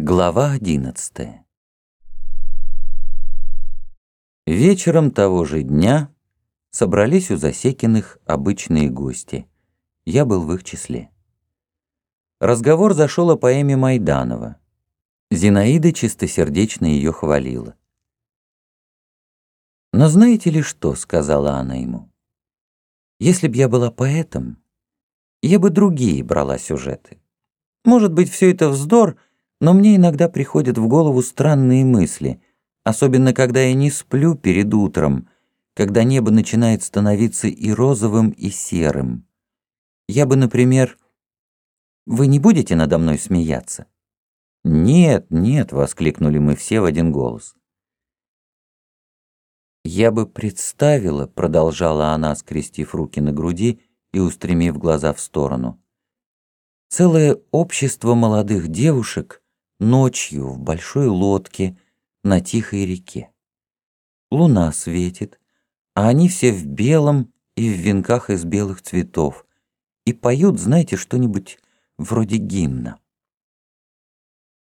Глава одиннадцатая Вечером того же дня собрались у Засекиных обычные гости. Я был в их числе. Разговор зашел о поэме Майданова. Зинаида чистосердечно ее хвалила. «Но знаете ли что?» — сказала она ему. «Если б я была поэтом, я бы другие брала сюжеты. Может быть, все это вздор — но мне иногда приходят в голову странные мысли, особенно когда я не сплю перед утром, когда небо начинает становиться и розовым, и серым. Я бы, например... Вы не будете надо мной смеяться? «Нет, нет!» — воскликнули мы все в один голос. «Я бы представила», — продолжала она, скрестив руки на груди и устремив глаза в сторону, «целое общество молодых девушек, ночью в большой лодке на тихой реке. Луна светит, а они все в белом и в венках из белых цветов и поют, знаете, что-нибудь вроде гимна.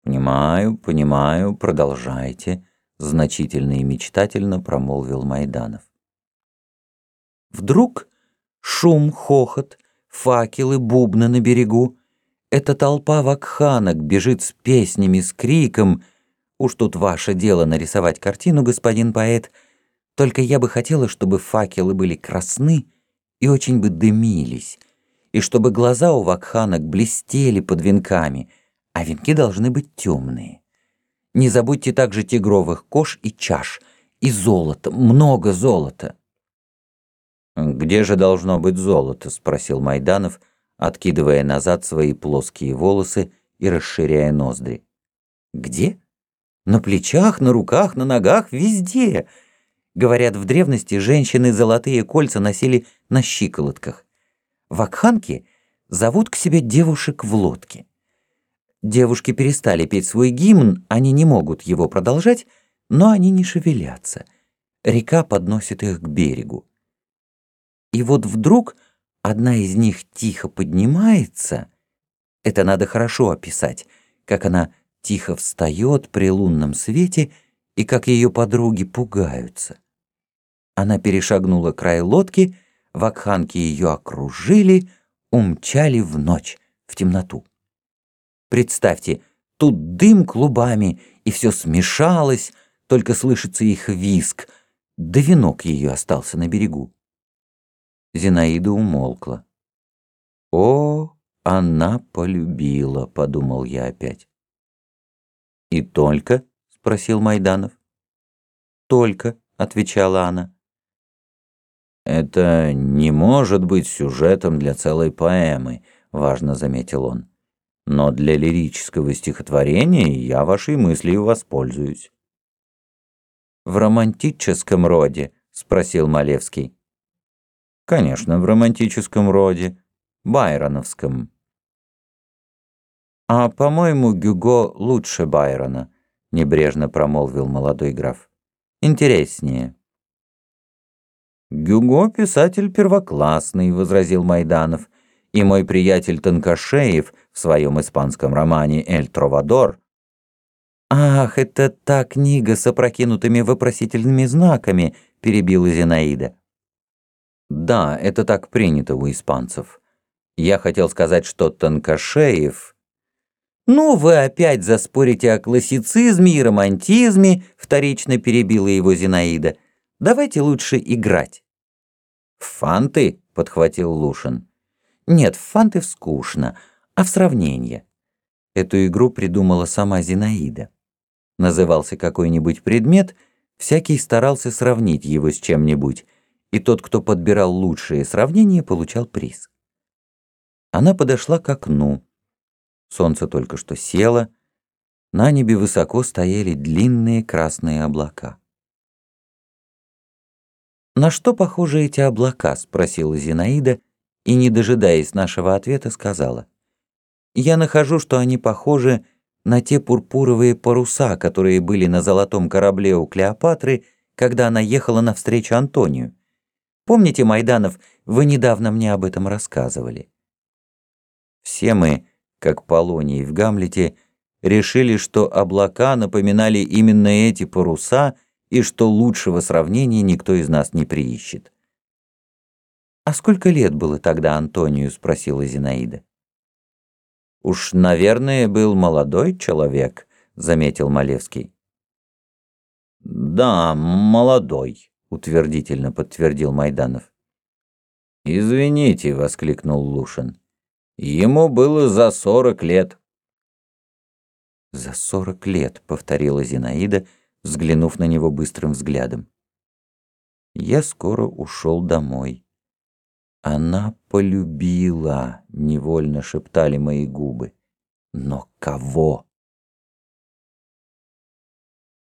«Понимаю, понимаю, продолжайте», — значительно и мечтательно промолвил Майданов. Вдруг шум, хохот, факелы, бубны на берегу, эта толпа вакханок бежит с песнями, с криком. Уж тут ваше дело нарисовать картину, господин поэт. Только я бы хотела, чтобы факелы были красны и очень бы дымились, и чтобы глаза у вакханок блестели под венками, а венки должны быть темные. Не забудьте также тигровых кож и чаш, и золота, много золота. «Где же должно быть золото?» — спросил Майданов — откидывая назад свои плоские волосы и расширяя ноздри. «Где? На плечах, на руках, на ногах, везде!» Говорят, в древности женщины золотые кольца носили на щиколотках. Вакханки зовут к себе девушек в лодке. Девушки перестали петь свой гимн, они не могут его продолжать, но они не шевелятся. Река подносит их к берегу. И вот вдруг Одна из них тихо поднимается. Это надо хорошо описать, как она тихо встает при лунном свете и как ее подруги пугаются. Она перешагнула край лодки, вакханки ее окружили, умчали в ночь, в темноту. Представьте, тут дым клубами, и все смешалось, только слышится их виск, да венок ее остался на берегу. Зинаида умолкла. «О, она полюбила», — подумал я опять. «И только?» — спросил Майданов. «Только», — отвечала она. «Это не может быть сюжетом для целой поэмы», — важно заметил он. «Но для лирического стихотворения я вашей мыслью воспользуюсь». «В романтическом роде?» — спросил Малевский. Конечно, в романтическом роде, байроновском. «А, по-моему, Гюго лучше Байрона», — небрежно промолвил молодой граф. «Интереснее». «Гюго — писатель первоклассный», — возразил Майданов, «и мой приятель Танкашеев в своем испанском романе «Эль Тровадор» «Ах, это та книга с опрокинутыми вопросительными знаками», — перебила Зинаида. Да, это так принято у испанцев. Я хотел сказать, что Танкашеев... «Ну, вы опять заспорите о классицизме и романтизме», — вторично перебила его Зинаида. «Давайте лучше играть». «Фанты?» — подхватил Лушин. «Нет, в фанты скучно, а в сравнение». Эту игру придумала сама Зинаида. Назывался какой-нибудь предмет, всякий старался сравнить его с чем-нибудь, и тот, кто подбирал лучшие сравнения, получал приз. Она подошла к окну. Солнце только что село. На небе высоко стояли длинные красные облака. «На что похожи эти облака?» — спросила Зинаида, и, не дожидаясь нашего ответа, сказала. «Я нахожу, что они похожи на те пурпуровые паруса, которые были на золотом корабле у Клеопатры, когда она ехала навстречу Антонию. Помните, Майданов, вы недавно мне об этом рассказывали. Все мы, как Полоний в Гамлете, решили, что облака напоминали именно эти паруса и что лучшего сравнения никто из нас не приищет. «А сколько лет было тогда Антонию?» — спросила Зинаида. «Уж, наверное, был молодой человек», — заметил Малевский. «Да, молодой», — утвердительно подтвердил Майданов. «Извините», — воскликнул Лушин. «Ему было за сорок лет». «За сорок лет», — повторила Зинаида, взглянув на него быстрым взглядом. Я скоро ушел домой. Она полюбила, невольно шептали мои губы. Но кого?